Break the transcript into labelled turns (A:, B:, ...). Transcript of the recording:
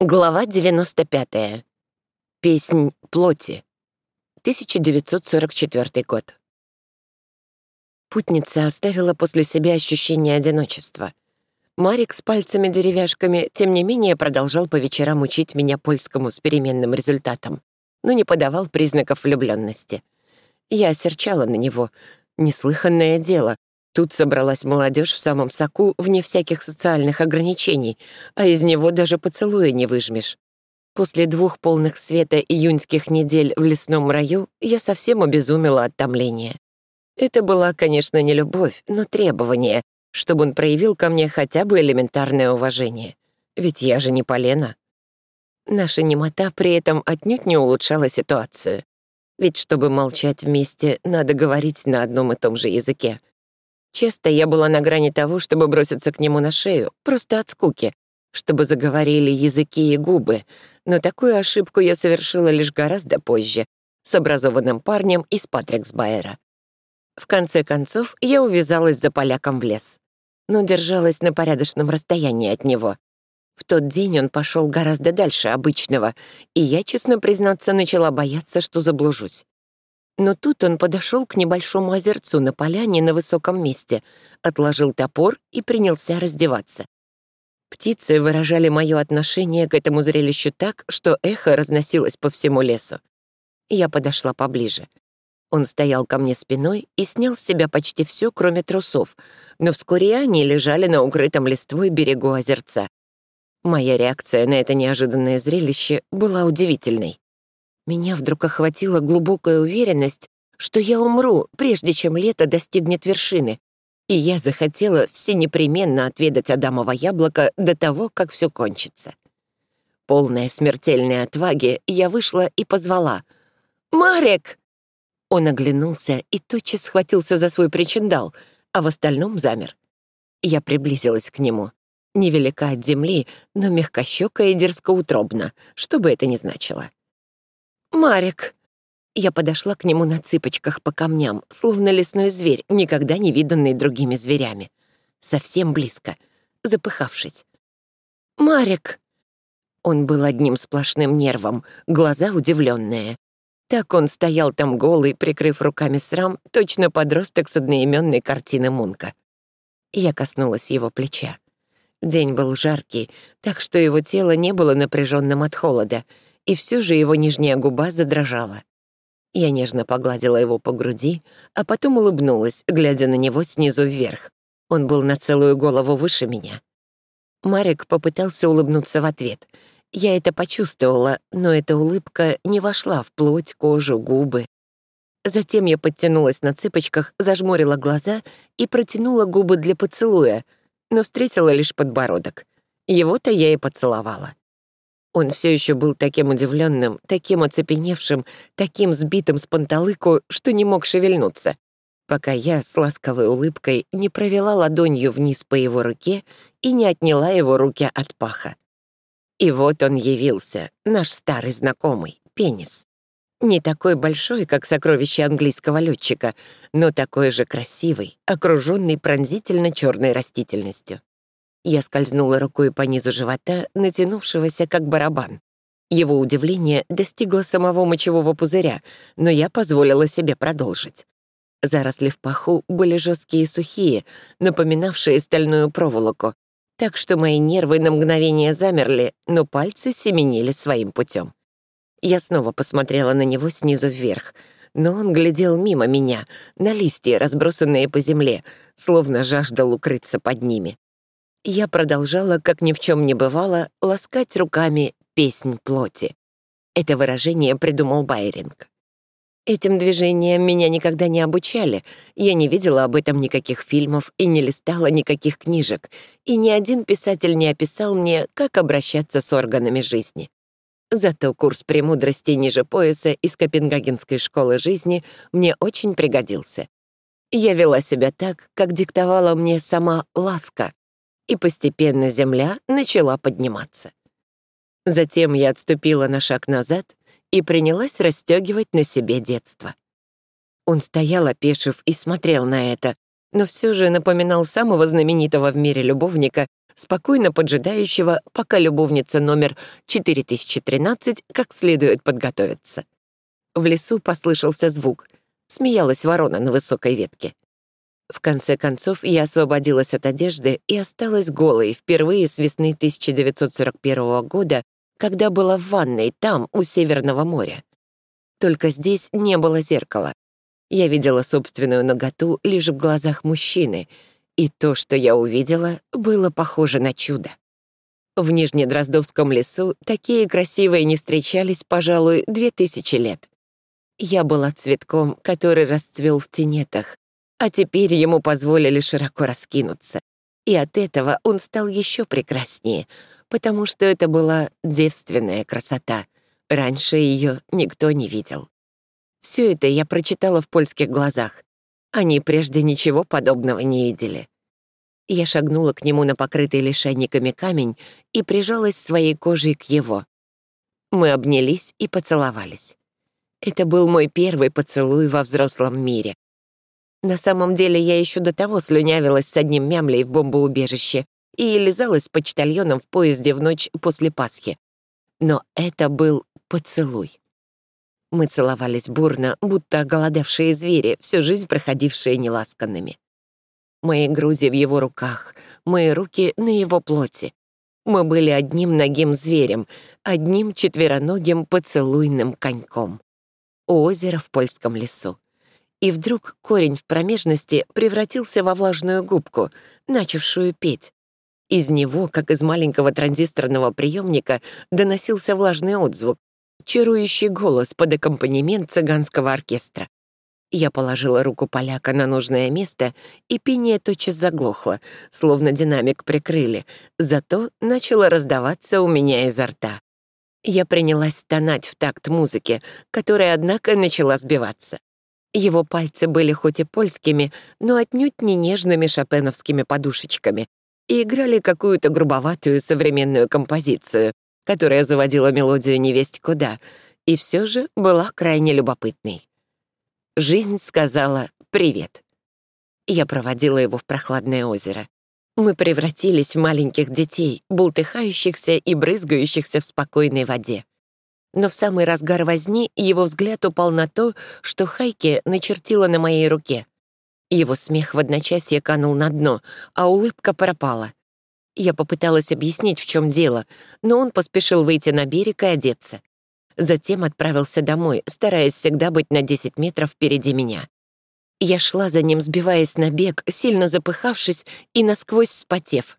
A: Глава 95. Песнь плоти. 1944 год. Путница оставила после себя ощущение одиночества. Марик с пальцами-деревяшками, тем не менее, продолжал по вечерам учить меня польскому с переменным результатом, но не подавал признаков влюбленности. Я осерчала на него. Неслыханное дело. Тут собралась молодежь в самом соку, вне всяких социальных ограничений, а из него даже поцелуя не выжмешь. После двух полных света июньских недель в лесном раю я совсем обезумела от томления. Это была, конечно, не любовь, но требование, чтобы он проявил ко мне хотя бы элементарное уважение. Ведь я же не полена. Наша немота при этом отнюдь не улучшала ситуацию. Ведь чтобы молчать вместе, надо говорить на одном и том же языке. Часто я была на грани того, чтобы броситься к нему на шею, просто от скуки, чтобы заговорили языки и губы, но такую ошибку я совершила лишь гораздо позже, с образованным парнем из Патриксбайера. В конце концов, я увязалась за поляком в лес, но держалась на порядочном расстоянии от него. В тот день он пошел гораздо дальше обычного, и я, честно признаться, начала бояться, что заблужусь. Но тут он подошел к небольшому озерцу на поляне на высоком месте, отложил топор и принялся раздеваться. Птицы выражали мое отношение к этому зрелищу так, что эхо разносилось по всему лесу. Я подошла поближе. Он стоял ко мне спиной и снял с себя почти все, кроме трусов, но вскоре они лежали на укрытом листвой берегу озерца. Моя реакция на это неожиданное зрелище была удивительной. Меня вдруг охватила глубокая уверенность, что я умру, прежде чем лето достигнет вершины, и я захотела всенепременно отведать Адамово яблоко до того, как все кончится. Полная смертельной отваги, я вышла и позвала. «Марек!» Он оглянулся и тотчас схватился за свой причиндал, а в остальном замер. Я приблизилась к нему. Невелика от земли, но мягкощёка и дерзкоутробна, что бы это ни значило. «Марик!» Я подошла к нему на цыпочках по камням, словно лесной зверь, никогда не виданный другими зверями. Совсем близко, запыхавшись. «Марик!» Он был одним сплошным нервом, глаза удивленные. Так он стоял там голый, прикрыв руками срам, точно подросток с одноименной картины Мунка. Я коснулась его плеча. День был жаркий, так что его тело не было напряженным от холода — и все же его нижняя губа задрожала. Я нежно погладила его по груди, а потом улыбнулась, глядя на него снизу вверх. Он был на целую голову выше меня. Марик попытался улыбнуться в ответ. Я это почувствовала, но эта улыбка не вошла в плоть, кожу, губы. Затем я подтянулась на цыпочках, зажмурила глаза и протянула губы для поцелуя, но встретила лишь подбородок. Его-то я и поцеловала. Он все еще был таким удивленным, таким оцепеневшим, таким сбитым с панталыку, что не мог шевельнуться, пока я с ласковой улыбкой не провела ладонью вниз по его руке и не отняла его руки от паха. И вот он явился, наш старый знакомый, пенис. Не такой большой, как сокровище английского летчика, но такой же красивый, окруженный пронзительно черной растительностью. Я скользнула рукой по низу живота, натянувшегося как барабан. Его удивление достигло самого мочевого пузыря, но я позволила себе продолжить. Заросли в паху были жесткие и сухие, напоминавшие стальную проволоку, так что мои нервы на мгновение замерли, но пальцы семенили своим путем. Я снова посмотрела на него снизу вверх, но он глядел мимо меня, на листья, разбросанные по земле, словно жаждал укрыться под ними я продолжала, как ни в чем не бывало, ласкать руками «песнь плоти». Это выражение придумал Байринг. Этим движением меня никогда не обучали, я не видела об этом никаких фильмов и не листала никаких книжек, и ни один писатель не описал мне, как обращаться с органами жизни. Зато курс премудрости ниже пояса из Копенгагенской школы жизни мне очень пригодился. Я вела себя так, как диктовала мне сама ласка, и постепенно земля начала подниматься. Затем я отступила на шаг назад и принялась расстегивать на себе детство. Он стоял, опешив, и смотрел на это, но все же напоминал самого знаменитого в мире любовника, спокойно поджидающего, пока любовница номер 4013 как следует подготовится. В лесу послышался звук. Смеялась ворона на высокой ветке. В конце концов, я освободилась от одежды и осталась голой впервые с весны 1941 года, когда была в ванной там, у Северного моря. Только здесь не было зеркала. Я видела собственную наготу лишь в глазах мужчины, и то, что я увидела, было похоже на чудо. В Нижнедроздовском лесу такие красивые не встречались, пожалуй, две тысячи лет. Я была цветком, который расцвел в тенетах, а теперь ему позволили широко раскинуться. И от этого он стал еще прекраснее, потому что это была девственная красота. Раньше ее никто не видел. Все это я прочитала в польских глазах. Они прежде ничего подобного не видели. Я шагнула к нему на покрытый лишайниками камень и прижалась своей кожей к его. Мы обнялись и поцеловались. Это был мой первый поцелуй во взрослом мире. На самом деле я еще до того слюнявилась с одним мямлей в бомбоубежище и лизалась с почтальоном в поезде в ночь после Пасхи. Но это был поцелуй. Мы целовались бурно, будто оголодавшие звери, всю жизнь проходившие неласканными. Мои грузи в его руках, мои руки на его плоти. Мы были одним ногим зверем, одним четвероногим поцелуйным коньком у озера в польском лесу. И вдруг корень в промежности превратился во влажную губку, начавшую петь. Из него, как из маленького транзисторного приемника, доносился влажный отзвук, чарующий голос под аккомпанемент цыганского оркестра. Я положила руку поляка на нужное место, и пение тотчас заглохло, словно динамик прикрыли, зато начало раздаваться у меня изо рта. Я принялась стонать в такт музыки, которая, однако, начала сбиваться. Его пальцы были хоть и польскими, но отнюдь не нежными шопеновскими подушечками и играли какую-то грубоватую современную композицию, которая заводила мелодию невесть куда, и все же была крайне любопытной. Жизнь сказала «привет». Я проводила его в прохладное озеро. Мы превратились в маленьких детей, бултыхающихся и брызгающихся в спокойной воде. Но в самый разгар возни его взгляд упал на то, что Хайке начертила на моей руке. Его смех в одночасье канул на дно, а улыбка пропала. Я попыталась объяснить, в чем дело, но он поспешил выйти на берег и одеться. Затем отправился домой, стараясь всегда быть на 10 метров впереди меня. Я шла за ним, сбиваясь на бег, сильно запыхавшись и насквозь спотев.